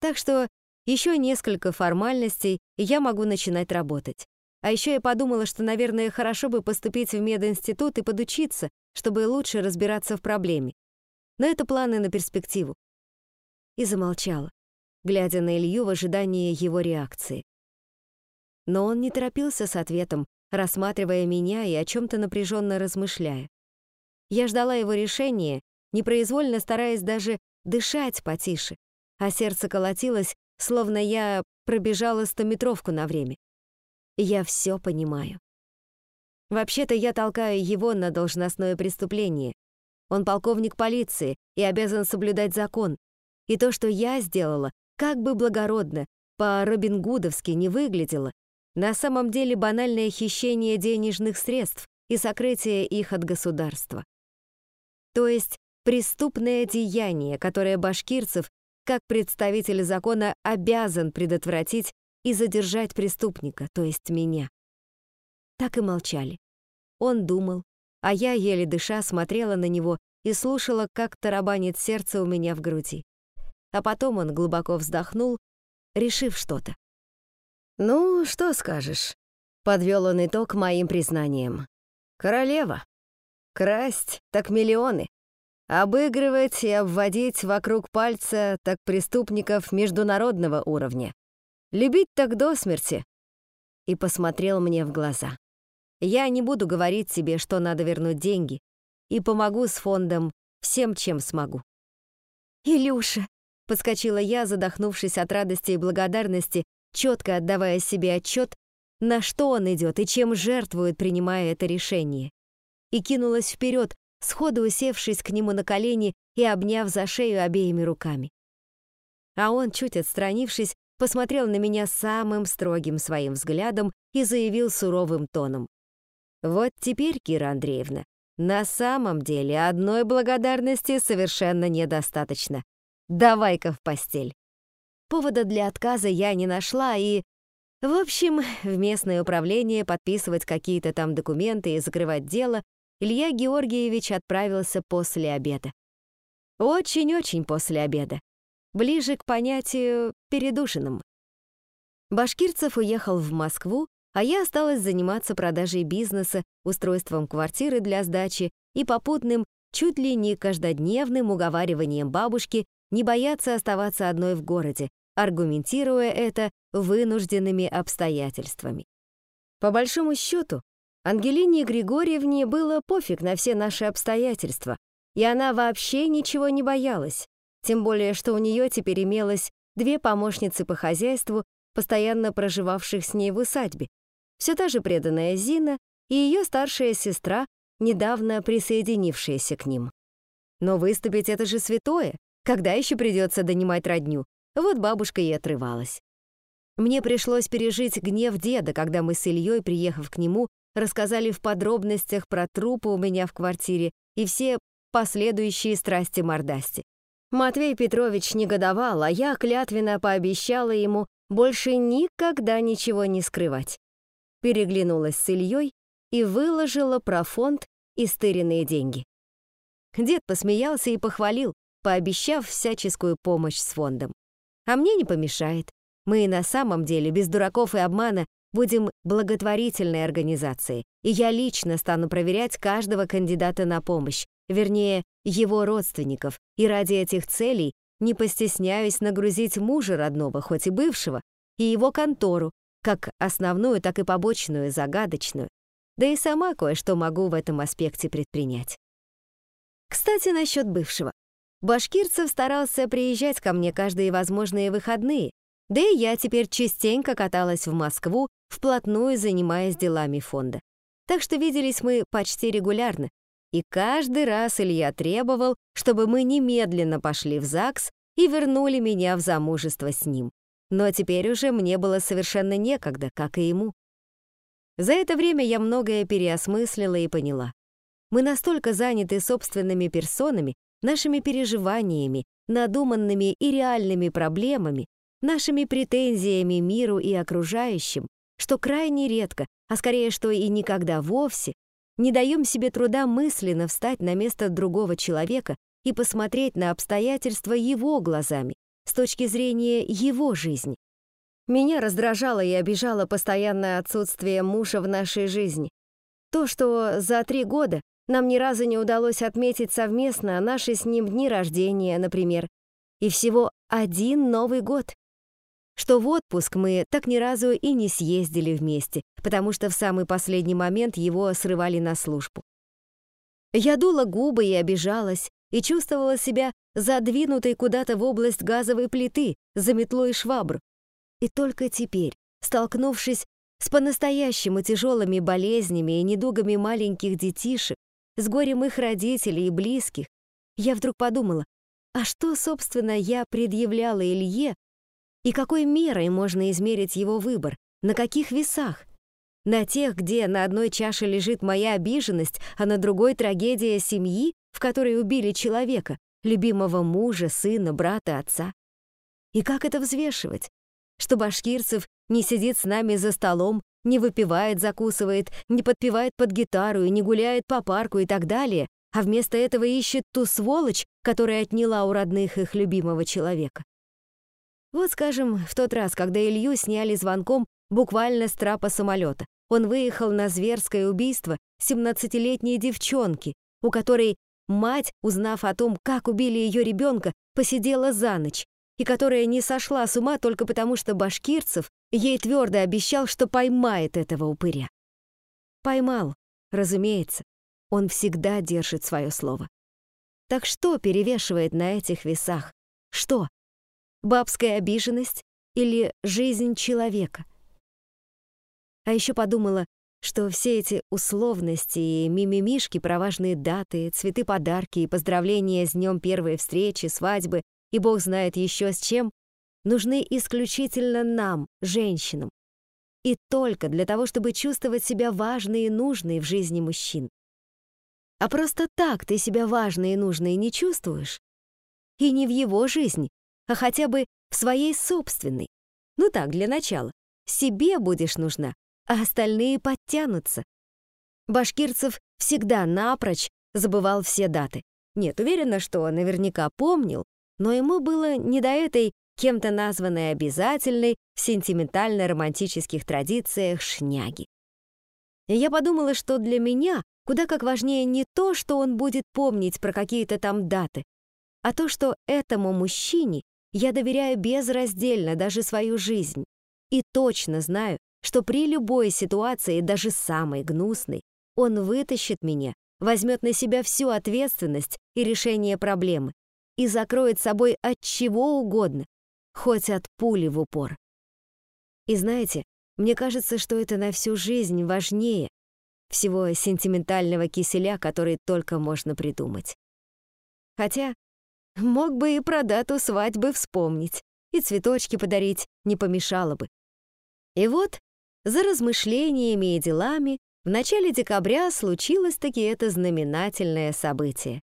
Так что еще несколько формальностей, и я могу начинать работать. А еще я подумала, что, наверное, хорошо бы поступить в мединститут и подучиться, чтобы лучше разбираться в проблеме. Но это планы на перспективу. И замолчала, глядя на Илью в ожидании его реакции. Но он не торопился с ответом, рассматривая меня и о чем-то напряженно размышляя. Я ждала его решения, непроизвольно стараясь даже дышать потише, а сердце колотилось, словно я пробежала стометровку на время. Я все понимаю. Вообще-то я толкаю его на должностное преступление. Он полковник полиции и обязан соблюдать закон. И то, что я сделала, как бы благородно, по-робингудовски не выглядело, на самом деле банальное хищение денежных средств и сокрытие их от государства. То есть преступное деяние, которое башкирцев, как представитель закона, обязан предотвратить и задержать преступника, то есть меня. Так и молчали. Он думал, а я, еле дыша, смотрела на него и слушала, как тарабанит сердце у меня в груди. А потом он глубоко вздохнул, решив что-то. «Ну, что скажешь?» — подвел он итог моим признаниям. «Королева. Красть — так миллионы. Обыгрывать и обводить вокруг пальца так преступников международного уровня. Любить так до смерти!» И посмотрел мне в глаза. «Я не буду говорить тебе, что надо вернуть деньги, и помогу с фондом всем, чем смогу». «Илюша!» — подскочила я, задохнувшись от радости и благодарности, четко отдавая себе отчет, на что он идет и чем жертвует, принимая это решение. И кинулась вперед, сходу усевшись к нему на колени и обняв за шею обеими руками. А он, чуть отстранившись, посмотрел на меня самым строгим своим взглядом и заявил суровым тоном. «Вот теперь, Кира Андреевна, на самом деле одной благодарности совершенно недостаточно. Давай-ка в постель». Повода для отказа я не нашла и... В общем, в местное управление подписывать какие-то там документы и закрывать дело Илья Георгиевич отправился после обеда. Очень-очень после обеда. Ближе к понятию «перед ужином». Башкирцев уехал в Москву, а я осталась заниматься продажей бизнеса, устройством квартиры для сдачи и попутным, чуть ли не каждодневным уговариванием бабушки не бояться оставаться одной в городе, аргументируя это вынужденными обстоятельствами. По большому счету, Ангелине Григорьевне было пофиг на все наши обстоятельства, и она вообще ничего не боялась, тем более что у нее теперь имелось две помощницы по хозяйству, постоянно проживавших с ней в усадьбе, все та же преданная Зина и ее старшая сестра, недавно присоединившаяся к ним. Но выступить это же святое, когда еще придется донимать родню, вот бабушка и отрывалась. Мне пришлось пережить гнев деда, когда мы с Ильей, приехав к нему, рассказали в подробностях про трупы у меня в квартире и все последующие страсти мордасти. Матвей Петрович негодовал, а я клятвенно пообещала ему больше никогда ничего не скрывать. Переглянулась с Ильей и выложила про фонд и стыренные деньги. Дед посмеялся и похвалил, пообещав всяческую помощь с фондом. А мне не помешает. Мы и на самом деле, без дураков и обмана, будем благотворительной организацией, и я лично стану проверять каждого кандидата на помощь, вернее, его родственников, и ради этих целей не постесняюсь нагрузить мужа родного, хоть и бывшего, и его контору, как основную, так и побочную, загадочную. Да и сама кое-что могу в этом аспекте предпринять. Кстати, насчет бывшего. Башкирцев старался приезжать ко мне каждые возможные выходные, да и я теперь частенько каталась в Москву, вплотную занимаясь делами фонда. Так что виделись мы почти регулярно, и каждый раз Илья требовал, чтобы мы немедленно пошли в ЗАГС и вернули меня в замужество с ним. Но теперь уже мне было совершенно некогда, как и ему. За это время я многое переосмыслила и поняла. Мы настолько заняты собственными персонами, нашими переживаниями, надуманными и реальными проблемами, нашими претензиями миру и окружающим, что крайне редко, а скорее что и никогда вовсе, не даем себе труда мысленно встать на место другого человека и посмотреть на обстоятельства его глазами, с точки зрения его жизни. Меня раздражало и обижало постоянное отсутствие мужа в нашей жизни. То, что за три года нам ни разу не удалось отметить совместно наши с ним дни рождения, например, и всего один Новый год. Что в отпуск мы так ни разу и не съездили вместе, потому что в самый последний момент его срывали на службу. Я дула губы и обижалась, и чувствовала себя задвинутой куда-то в область газовой плиты, за метлой и швабру. И только теперь, столкнувшись с по-настоящему тяжелыми болезнями и недугами маленьких детишек, с горем их родителей и близких, я вдруг подумала, а что, собственно, я предъявляла Илье, и какой мерой можно измерить его выбор, на каких весах? На тех, где на одной чаше лежит моя обиженность, а на другой трагедия семьи, в которой убили человека, любимого мужа, сына, брата, отца. И как это взвешивать? Что Башкирцев не сидит с нами за столом, не выпивает, закусывает, не подпевает под гитару и не гуляет по парку и так далее, а вместо этого ищет ту сволочь, которая отняла у родных их любимого человека. Вот, скажем, в тот раз, когда Илью сняли звонком буквально с трапа самолета, он выехал на зверское убийство 17-летней девчонки, у которой мать, узнав о том, как убили ее ребенка, посидела за ночь, и которая не сошла с ума только потому, что Башкирцев ей твердо обещал, что поймает этого упыря. Поймал, разумеется, он всегда держит свое слово. Так что перевешивает на этих весах? Что? Бабская обиженность или жизнь человека? А еще подумала, что все эти условности и мимимишки про важные даты, цветы-подарки и поздравления с днем первой встречи, свадьбы и бог знает еще с чем, нужны исключительно нам, женщинам. И только для того, чтобы чувствовать себя важной и нужной в жизни мужчин. А просто так ты себя важной и нужной не чувствуешь. И не в его жизни, а хотя бы в своей собственной. Ну так, для начала. себе будешь нужна, а остальные подтянутся. Башкирцев всегда напрочь забывал все даты. Нет, уверена, что наверняка помнил, но ему было не до этой кем-то названной обязательной в сентиментально-романтических традициях шняги. Я подумала, что для меня куда как важнее не то, что он будет помнить про какие-то там даты, а то, что этому мужчине я доверяю безраздельно даже свою жизнь и точно знаю, что при любой ситуации, даже самой гнусной, он вытащит меня, возьмет на себя всю ответственность и решение проблемы и закроет собой от чего угодно, хоть от пули в упор. И знаете, мне кажется, что это на всю жизнь важнее всего сентиментального киселя, который только можно придумать. Хотя мог бы и про дату свадьбы вспомнить, и цветочки подарить не помешало бы. И вот, за размышлениями и делами, в начале декабря случилось-таки это знаменательное событие.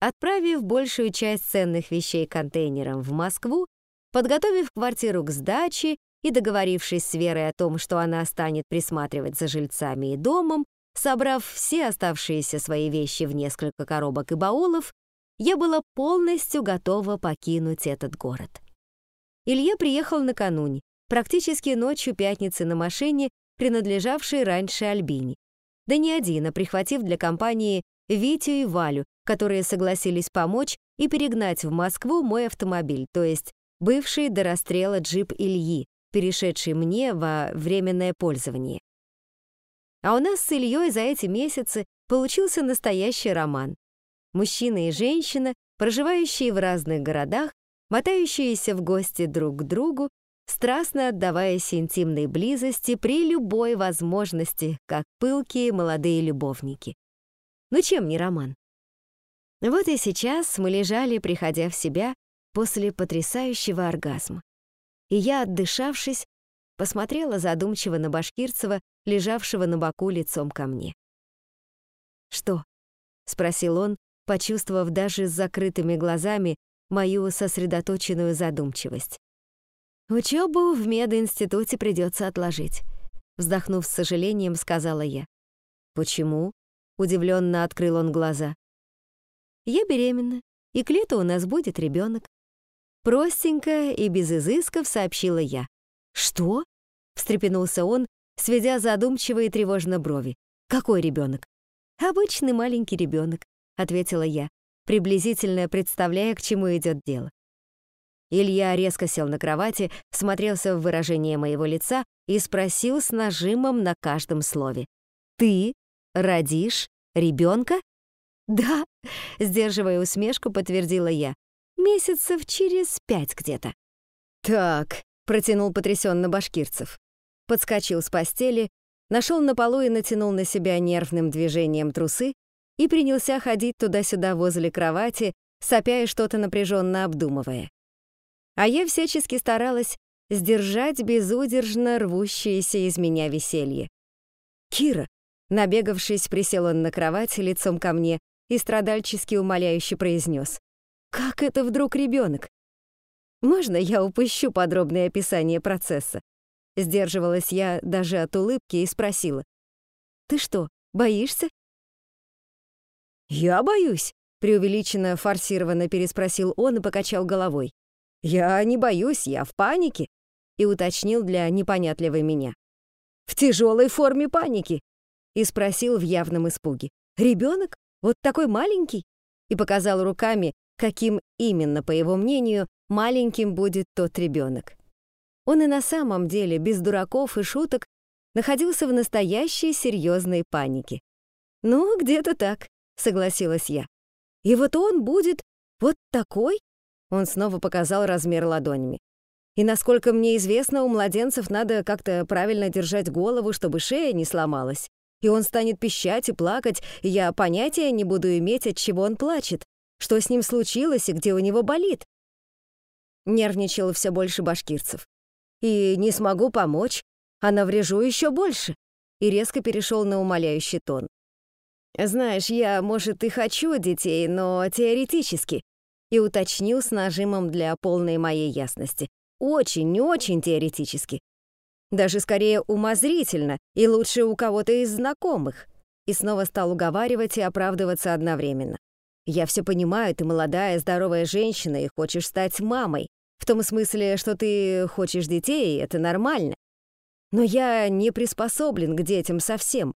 Отправив большую часть ценных вещей контейнером в Москву, подготовив квартиру к сдаче и договорившись с Верой о том, что она станет присматривать за жильцами и домом, собрав все оставшиеся свои вещи в несколько коробок и баулов, я была полностью готова покинуть этот город. Илья приехал накануне, практически ночью пятницы на машине, принадлежавшей раньше Альбине. Да не один, а прихватив для компании Витю и Валю, которые согласились помочь и перегнать в Москву мой автомобиль, то есть бывший до расстрела джип Ильи, перешедший мне во временное пользование. А у нас с Ильей за эти месяцы получился настоящий роман. Мужчина и женщина, проживающие в разных городах, мотающиеся в гости друг к другу, страстно отдаваясь интимной близости при любой возможности, как пылкие молодые любовники. Ну чем не роман? Вот и сейчас мы лежали, приходя в себя после потрясающего оргазма. И я, отдышавшись, посмотрела задумчиво на Башкирцева, лежавшего на боку лицом ко мне. «Что?» — спросил он, почувствовав даже с закрытыми глазами мою сосредоточенную задумчивость. «Учебу в мединституте придется отложить», — вздохнув с сожалением, сказала я. «Почему?» — удивленно открыл он глаза. «Я беременна, и к лету у нас будет ребенок. Простенько и без изысков сообщила я. «Что?» — встрепенулся он, сведя задумчиво и тревожно брови. «Какой ребенок?» «Обычный маленький ребенок», — ответила я, приблизительно представляя, к чему идет дело. Илья резко сел на кровати, смотрелся в выражение моего лица и спросил с нажимом на каждом слове. «Ты родишь ребенка?» «Да», — сдерживая усмешку, подтвердила я. «Месяцев через пять где-то». «Так», — протянул потрясенно Башкирцев. Подскочил с постели, нашел на полу и натянул на себя нервным движением трусы и принялся ходить туда-сюда возле кровати, сопя и что-то напряженно обдумывая. А я всячески старалась сдержать безудержно рвущееся из меня веселье. «Кира!» Набегавшись, присел он на кровать лицом ко мне и страдальчески умоляюще произнес. «Как это вдруг ребенок? Можно я упущу подробное описание процесса?» Сдерживалась я даже от улыбки и спросила. «Ты что, боишься?» «Я боюсь», — преувеличенно форсированно переспросил он и покачал головой. «Я не боюсь, я в панике», — и уточнил для непонятливой меня. «В тяжелой форме паники», — и спросил в явном испуге. «Ребенок? Вот такой маленький?» и показал руками, каким именно, по его мнению, маленьким будет тот ребенок. Он и на самом деле, без дураков и шуток, находился в настоящей серьезной панике. «Ну, где-то так», — согласилась я. «И вот он будет вот такой?» Он снова показал размер ладонями. «И насколько мне известно, у младенцев надо как-то правильно держать голову, чтобы шея не сломалась. И он станет пищать и плакать, и я понятия не буду иметь, от чего он плачет, что с ним случилось и где у него болит». Нервничал все больше башкирцев. «И не смогу помочь, а наврежу еще больше», и резко перешел на умоляющий тон. Знаешь, я, может, и хочу детей, но теоретически. И уточнил с нажимом для полной моей ясности. Очень-очень теоретически. Даже скорее умозрительно и лучше у кого-то из знакомых. И снова стал уговаривать и оправдываться одновременно. Я все понимаю, ты молодая, здоровая женщина и хочешь стать мамой. В том смысле, что ты хочешь детей, это нормально. Но я не приспособлен к детям совсем.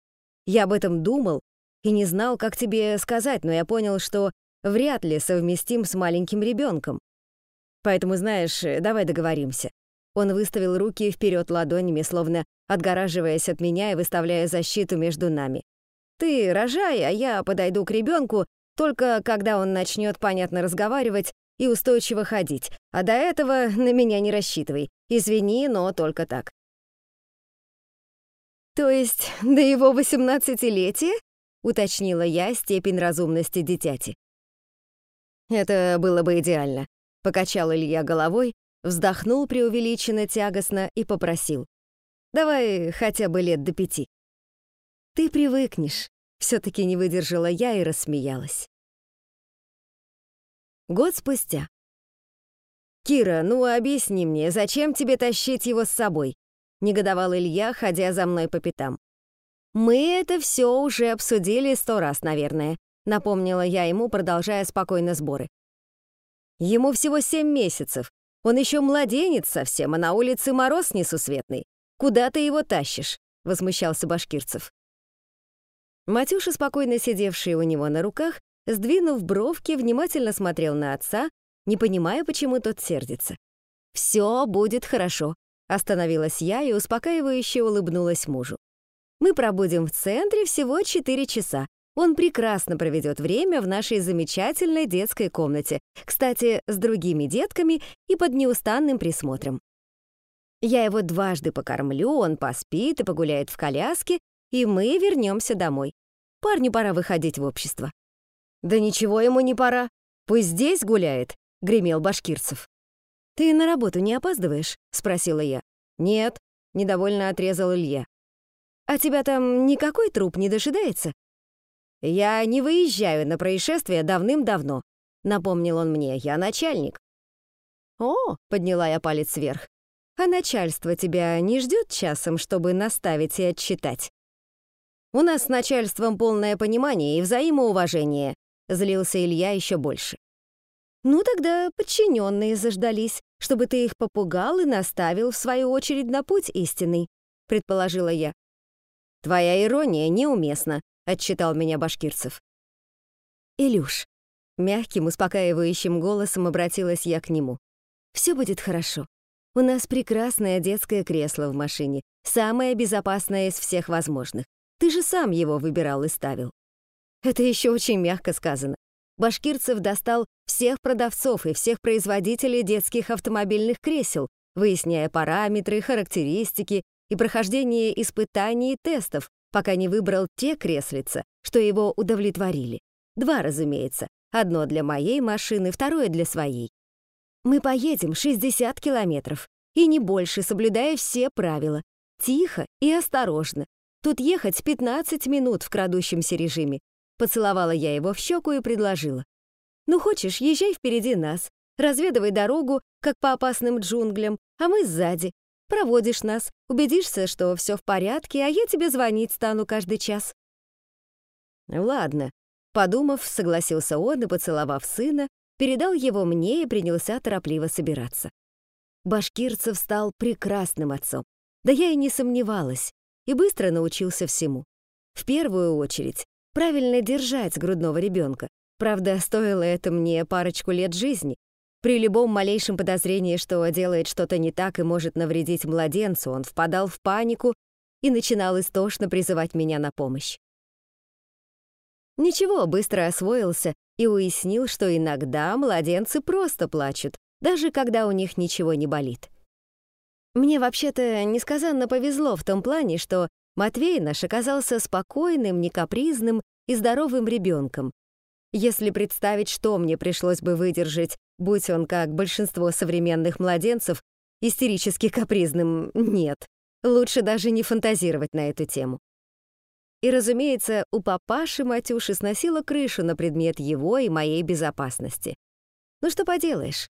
Я об этом думал и не знал, как тебе сказать, но я понял, что вряд ли совместим с маленьким ребенком. Поэтому, знаешь, давай договоримся. Он выставил руки вперед ладонями, словно отгораживаясь от меня и выставляя защиту между нами. Ты рожай, а я подойду к ребенку только когда он начнет понятно разговаривать и устойчиво ходить. А до этого на меня не рассчитывай. Извини, но только так. То есть до его восемнадцатилетия? Уточнила я степень разумности дитяти. Это было бы идеально. Покачал Илья головой, вздохнул преувеличенно тягостно и попросил. Давай хотя бы лет до пяти. Ты привыкнешь. Все-таки не выдержала я и рассмеялась. Год спустя. «Кира, ну объясни мне, зачем тебе тащить его с собой?» — негодовал Илья, ходя за мной по пятам. «Мы это все уже обсудили сто раз, наверное», — напомнила я ему, продолжая спокойно сборы. «Ему всего семь месяцев. Он еще младенец совсем, а на улице мороз несусветный. Куда ты его тащишь?» — возмущался Башкирцев. Матюша, спокойно сидевший у него на руках, сдвинув бровки, внимательно смотрел на отца, не понимая, почему тот сердится. «Все будет хорошо», — остановилась я и успокаивающе улыбнулась мужу. «Мы пробудем в центре всего 4 часа. Он прекрасно проведет время в нашей замечательной детской комнате, кстати, с другими детками и под неустанным присмотром. Я его дважды покормлю, он поспит и погуляет в коляске, и мы вернемся домой. Парню пора выходить в общество». «Да ничего ему не пора. Пусть здесь гуляет», — гремел Башкирцев. «Ты на работу не опаздываешь?» — спросила я. «Нет», — недовольно отрезал Илья. «А тебя там никакой труп не дожидается?» «Я не выезжаю на происшествие давным-давно», — напомнил он мне. «Я начальник». «О!» — подняла я палец вверх. «А начальство тебя не ждет часом, чтобы наставить и отчитать?» У нас с начальством полное понимание и взаимоуважение, злился Илья еще больше. Ну тогда подчиненные заждались, чтобы ты их попугал и наставил в свою очередь на путь истинный, предположила я. Твоя ирония неуместна, отчитал меня Башкирцев. Илюш, мягким, успокаивающим голосом обратилась я к нему. Все будет хорошо. У нас прекрасное детское кресло в машине, самое безопасное из всех возможных. Ты же сам его выбирал и ставил. Это еще очень мягко сказано. Башкирцев достал всех продавцов и всех производителей детских автомобильных кресел, выясняя параметры, характеристики и прохождение испытаний и тестов, пока не выбрал те креслица, что его удовлетворили. Два, разумеется. Одно для моей машины, второе для своей. Мы поедем 60 километров, и не больше, соблюдая все правила. Тихо и осторожно, Тут ехать 15 минут в крадущемся режиме. Поцеловала я его в щеку и предложила. «Ну, хочешь, езжай впереди нас, разведывай дорогу, как по опасным джунглям, а мы сзади. Проводишь нас, убедишься, что все в порядке, а я тебе звонить стану каждый час». «Ладно», — подумав, согласился он и, поцеловав сына, передал его мне и принялся торопливо собираться. Башкирцев стал прекрасным отцом. Да я и не сомневалась и быстро научился всему. В первую очередь, правильно держать грудного ребенка. Правда, стоило это мне парочку лет жизни. При любом малейшем подозрении, что делает что-то не так и может навредить младенцу, он впадал в панику и начинал истошно призывать меня на помощь. Ничего, быстро освоился и уяснил, что иногда младенцы просто плачут, даже когда у них ничего не болит. Мне вообще-то несказанно повезло в том плане, что Матвей наш оказался спокойным, некапризным и здоровым ребенком. Если представить, что мне пришлось бы выдержать, будь он, как большинство современных младенцев, истерически капризным, нет. Лучше даже не фантазировать на эту тему. И, разумеется, у папаши Матюши сносила крышу на предмет его и моей безопасности. Ну что поделаешь,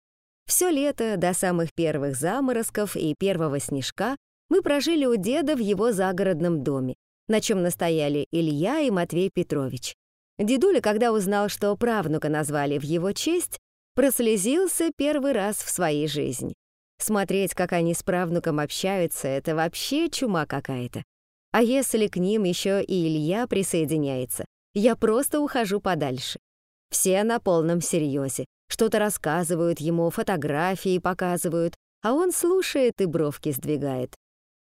все лето до самых первых заморозков и первого снежка мы прожили у деда в его загородном доме, на чем настояли Илья и Матвей Петрович. Дедуля, когда узнал, что правнука назвали в его честь, прослезился первый раз в своей жизни. Смотреть, как они с правнуком общаются, это вообще чума какая-то. А если к ним еще и Илья присоединяется, я просто ухожу подальше. Все на полном серьезе, что-то рассказывают ему, фотографии показывают, а он слушает и бровки сдвигает.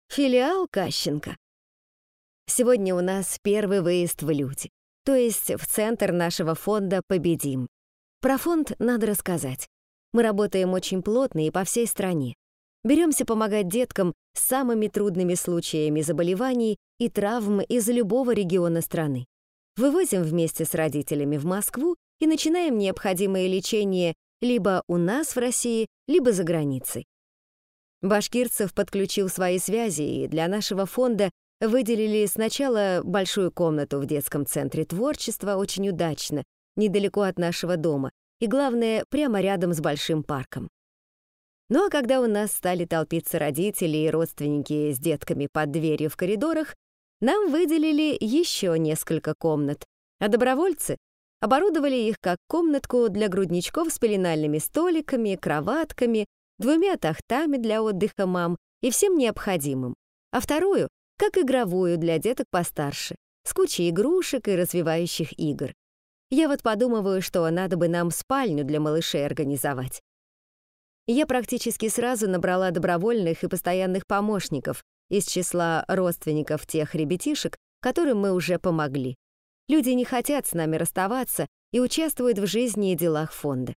Филиал Кащенко. Сегодня у нас первый выезд в люди, то есть в центр нашего фонда «Победим». Про фонд надо рассказать. Мы работаем очень плотно и по всей стране. Беремся помогать деткам с самыми трудными случаями заболеваний и травм из любого региона страны. Вывозим вместе с родителями в Москву и начинаем необходимое лечение либо у нас в России, либо за границей. Башкирцев подключил свои связи, и для нашего фонда выделили сначала большую комнату в детском центре творчества очень удачно, недалеко от нашего дома, и, главное, прямо рядом с большим парком. Ну а когда у нас стали толпиться родители и родственники с детками под дверью в коридорах, нам выделили еще несколько комнат, а добровольцы оборудовали их как комнатку для грудничков с пеленальными столиками, кроватками, двумя тахтами для отдыха мам и всем необходимым, а вторую — как игровую для деток постарше, с кучей игрушек и развивающих игр. Я вот подумываю, что надо бы нам спальню для малышей организовать. Я практически сразу набрала добровольных и постоянных помощников из числа родственников тех ребятишек, которым мы уже помогли. Люди не хотят с нами расставаться и участвуют в жизни и делах фонда.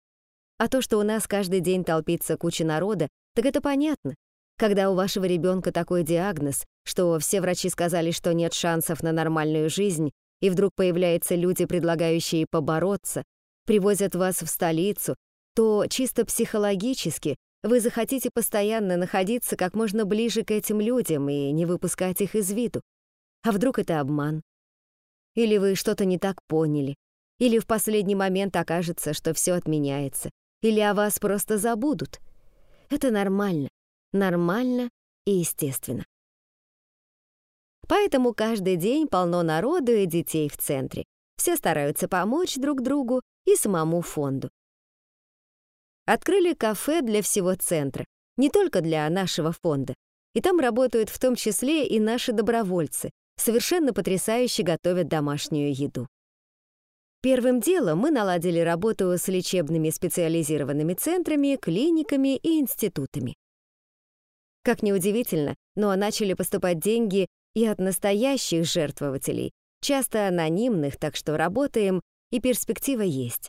А то, что у нас каждый день толпится куча народа, так это понятно. Когда у вашего ребенка такой диагноз, что все врачи сказали, что нет шансов на нормальную жизнь, и вдруг появляются люди, предлагающие побороться, привозят вас в столицу, то чисто психологически вы захотите постоянно находиться как можно ближе к этим людям и не выпускать их из виду. А вдруг это обман? Или вы что-то не так поняли? Или в последний момент окажется, что все отменяется? Или о вас просто забудут? Это нормально. Нормально и естественно. Поэтому каждый день полно народу и детей в центре. Все стараются помочь друг другу и самому фонду. Открыли кафе для всего центра, не только для нашего фонда. И там работают в том числе и наши добровольцы, совершенно потрясающе готовят домашнюю еду. Первым делом мы наладили работу с лечебными специализированными центрами, клиниками и институтами. Как ни удивительно, но начали поступать деньги и от настоящих жертвователей, часто анонимных, так что работаем, и перспектива есть.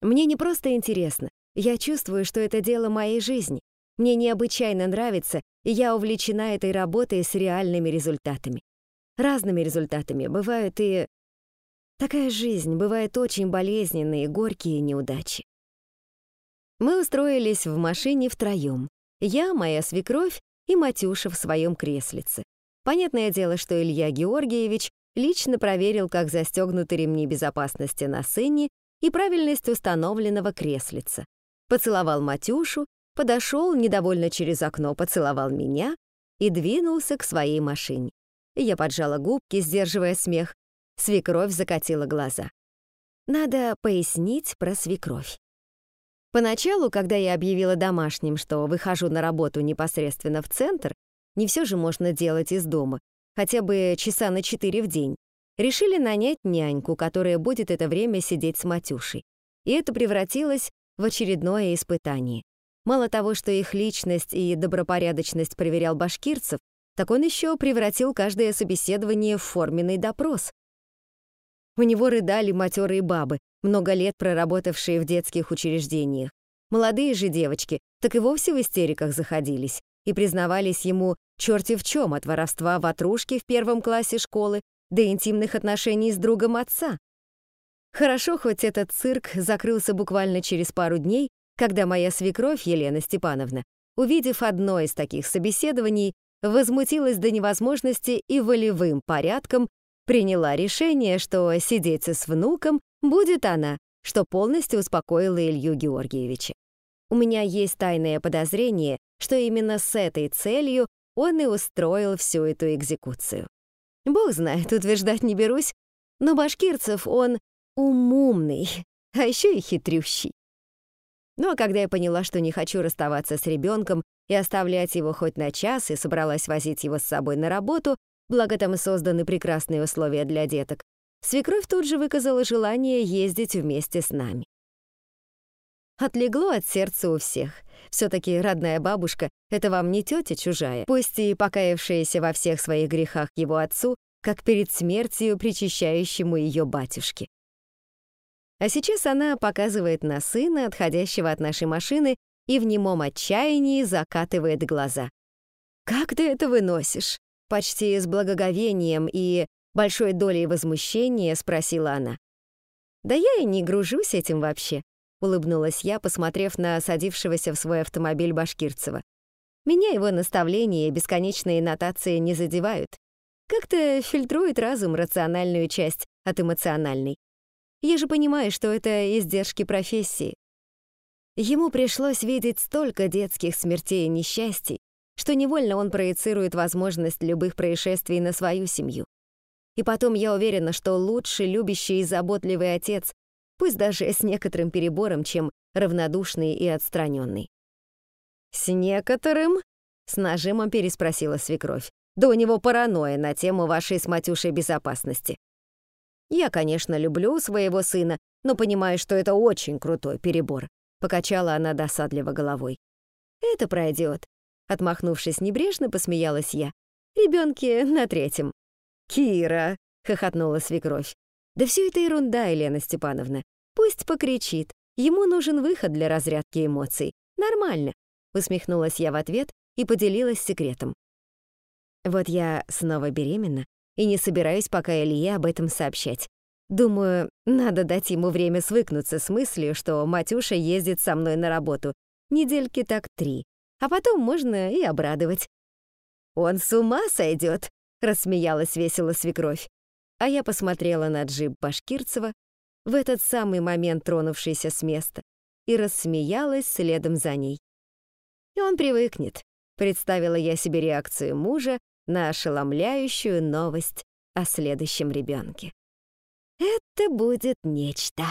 Мне не просто интересно, я чувствую, что это дело моей жизни. Мне необычайно нравится, и я увлечена этой работой с реальными результатами. Разными результатами бывают и... Такая жизнь бывает очень болезненные, горькие неудачи. Мы устроились в машине втроем. Я, моя свекровь и Матюша в своем креслице. Понятное дело, что Илья Георгиевич лично проверил, как застегнуты ремни безопасности на сыне и правильность установленного креслица. Поцеловал Матюшу, подошел, недовольно через окно поцеловал меня и двинулся к своей машине. Я поджала губки, сдерживая смех. Свекровь закатила глаза. Надо пояснить про свекровь. Поначалу, когда я объявила домашним, что выхожу на работу непосредственно в центр, не все же можно делать из дома, хотя бы часа на четыре в день. Решили нанять няньку, которая будет это время сидеть с Матюшей. И это превратилось в очередное испытание. Мало того, что их личность и добропорядочность проверял башкирцев, так он еще превратил каждое собеседование в форменный допрос. У него рыдали матерые бабы, много лет проработавшие в детских учреждениях. Молодые же девочки так и вовсе в истериках заходились и признавались ему черти в чем от воровства ватрушки в первом классе школы до интимных отношений с другом отца. Хорошо, хоть этот цирк закрылся буквально через пару дней, когда моя свекровь Елена Степановна, увидев одно из таких собеседований, возмутилась до невозможности и волевым порядком приняла решение, что сидеть с внуком будет она, что полностью успокоило Илью Георгиевича. У меня есть тайное подозрение, что именно с этой целью он и устроил всю эту экзекуцию. Бог знает, утверждать не берусь, но башкирцев он умумный, а еще и хитрющий. Ну а когда я поняла, что не хочу расставаться с ребенком и оставлять его хоть на час, и собралась возить его с собой на работу, благо там созданы прекрасные условия для деток, свекровь тут же выказала желание ездить вместе с нами. Отлегло от сердца у всех. все таки родная бабушка — это вам не тетя чужая, пусть и покаявшаяся во всех своих грехах его отцу, как перед смертью причащающему ее батюшке. А сейчас она показывает на сына, отходящего от нашей машины, и в немом отчаянии закатывает глаза. «Как ты это выносишь?» Почти с благоговением и большой долей возмущения спросила она. «Да я и не гружусь этим вообще», — улыбнулась я, посмотрев на садившегося в свой автомобиль Башкирцева. «Меня его наставления и бесконечные нотации не задевают. Как-то фильтрует разум рациональную часть от эмоциональной. Я же понимаю, что это издержки профессии. Ему пришлось видеть столько детских смертей и несчастий, что невольно он проецирует возможность любых происшествий на свою семью. И потом я уверена, что лучше любящий и заботливый отец, пусть даже с некоторым перебором, чем равнодушный и отстраненный. «С некоторым?» — с нажимом переспросила свекровь. «Да у него паранойя на тему вашей с Матюшей безопасности. Я, конечно, люблю своего сына, но понимаю, что это очень крутой перебор. Покачала она досадливо головой. Это пройдет. Отмахнувшись небрежно, посмеялась я. Ребенки на третьем. Кира, хохотнула свекровь. Да все это ерунда, Елена Степановна. Пусть покричит. Ему нужен выход для разрядки эмоций. Нормально. Усмехнулась я в ответ и поделилась секретом. Вот я снова беременна, и не собираюсь пока Илье об этом сообщать. Думаю, надо дать ему время свыкнуться с мыслью, что Матюша ездит со мной на работу. Недельки так три. А потом можно и обрадовать. «Он с ума сойдет!» — рассмеялась весело свекровь. А я посмотрела на джип Башкирцева, в этот самый момент тронувшийся с места, и рассмеялась следом за ней. И он привыкнет. Представила я себе реакцию мужа на ошеломляющую новость о следующем ребенке. Это будет нечто.